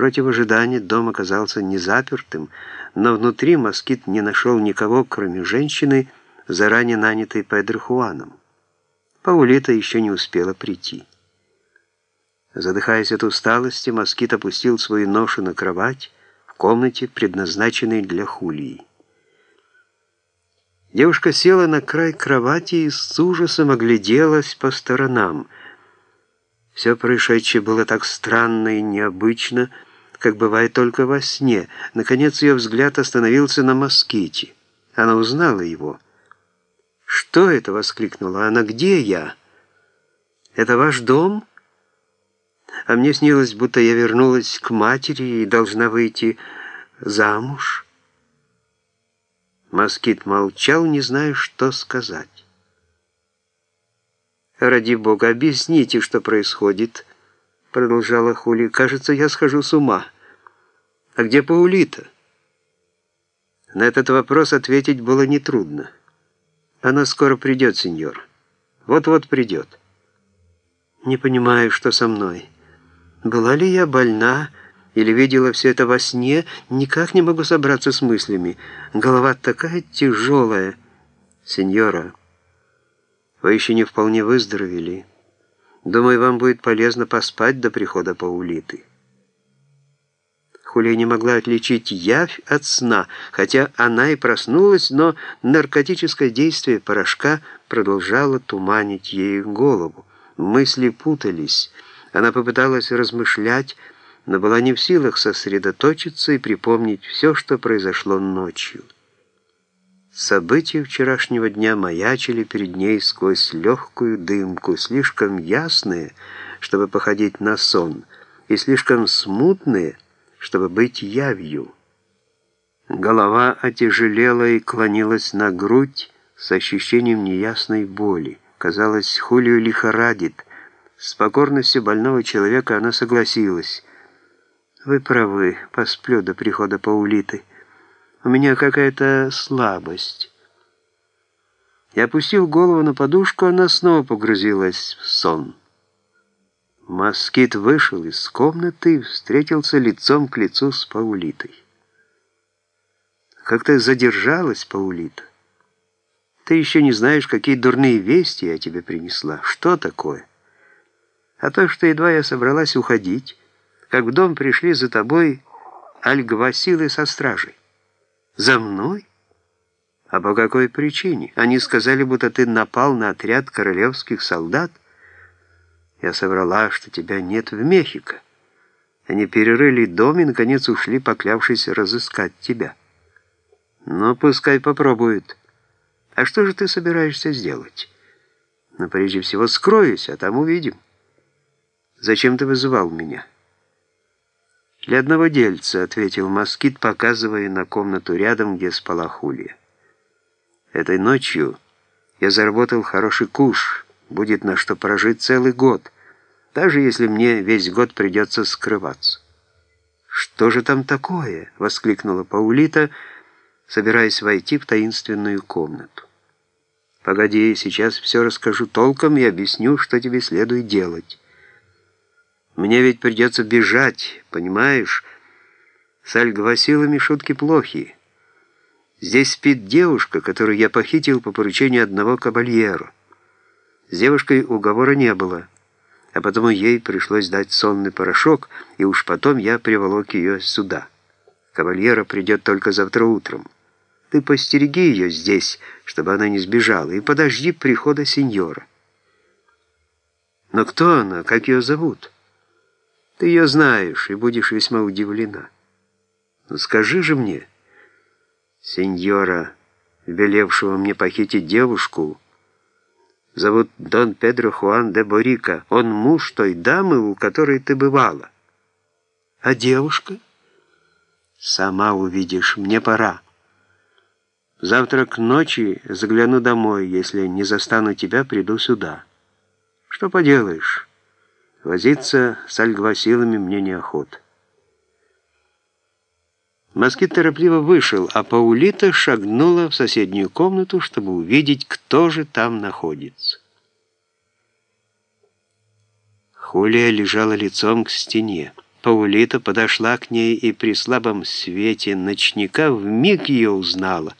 Против ожидания дом оказался незапертым, но внутри москит не нашел никого, кроме женщины, заранее нанятой Педро. Паулита еще не успела прийти. Задыхаясь от усталости, москит опустил свою ношу на кровать в комнате, предназначенной для Хулии. Девушка села на край кровати и с ужасом огляделась по сторонам. Все происшедшее было так странно и необычно, как бывает только во сне. Наконец ее взгляд остановился на моските. Она узнала его. «Что это?» — воскликнула она. «Где я?» «Это ваш дом?» А мне снилось, будто я вернулась к матери и должна выйти замуж. Москит молчал, не зная, что сказать. «Ради бога, объясните, что происходит», — продолжала Хули. «Кажется, я схожу с ума. А где Паулита?» На этот вопрос ответить было нетрудно. «Она скоро придет, сеньор. Вот-вот придет». «Не понимаю, что со мной. Была ли я больна?» или видела все это во сне, никак не могу собраться с мыслями. Голова такая тяжелая. Сеньора, вы еще не вполне выздоровели. Думаю, вам будет полезно поспать до прихода Паулиты. Хулия не могла отличить явь от сна, хотя она и проснулась, но наркотическое действие порошка продолжало туманить ей голову. Мысли путались. Она попыталась размышлять, но была не в силах сосредоточиться и припомнить все, что произошло ночью. События вчерашнего дня маячили перед ней сквозь легкую дымку, слишком ясные, чтобы походить на сон, и слишком смутные, чтобы быть явью. Голова отяжелела и клонилась на грудь с ощущением неясной боли. Казалось, Хулию лихорадит. С покорностью больного человека она согласилась. Вы правы, посплю до прихода Паулиты. У меня какая-то слабость. Я опустил голову на подушку, она снова погрузилась в сон. Москит вышел из комнаты и встретился лицом к лицу с Паулитой. Как-то задержалась Паулита. Ты еще не знаешь, какие дурные вести я тебе принесла. Что такое? А то, что едва я собралась уходить, как в дом пришли за тобой альгвасилы со стражей. За мной? А по какой причине? Они сказали, будто ты напал на отряд королевских солдат. Я соврала, что тебя нет в Мехико. Они перерыли дом и, наконец, ушли, поклявшись разыскать тебя. Ну, пускай попробуют. А что же ты собираешься сделать? Но ну, прежде всего скроюсь, а там увидим. Зачем ты вызывал меня?» «Для одного дельца», — ответил москит, показывая на комнату рядом, где спала Хулия. «Этой ночью я заработал хороший куш, будет на что прожить целый год, даже если мне весь год придется скрываться». «Что же там такое?» — воскликнула Паулита, собираясь войти в таинственную комнату. «Погоди, сейчас все расскажу толком и объясню, что тебе следует делать». Мне ведь придется бежать, понимаешь? С альгвасилами шутки плохие. Здесь спит девушка, которую я похитил по поручению одного кабальера. С девушкой уговора не было, а потому ей пришлось дать сонный порошок, и уж потом я приволок ее сюда. Кавальера придет только завтра утром. Ты постереги ее здесь, чтобы она не сбежала, и подожди прихода сеньора. Но кто она, как ее зовут?» Ты ее знаешь и будешь весьма удивлена. Но скажи же мне, сеньора, велевшего мне похитить девушку, зовут Дон Педро Хуан де Борика. Он муж той дамы, у которой ты бывала. А девушка? Сама увидишь, мне пора. Завтра к ночи загляну домой, если не застану тебя, приду сюда. Что поделаешь? Возиться с альгвасилами мне неохота. Москит торопливо вышел, а Паулита шагнула в соседнюю комнату, чтобы увидеть, кто же там находится. Хулия лежала лицом к стене. Паулита подошла к ней и при слабом свете ночника вмиг ее узнала.